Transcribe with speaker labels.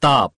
Speaker 1: stop.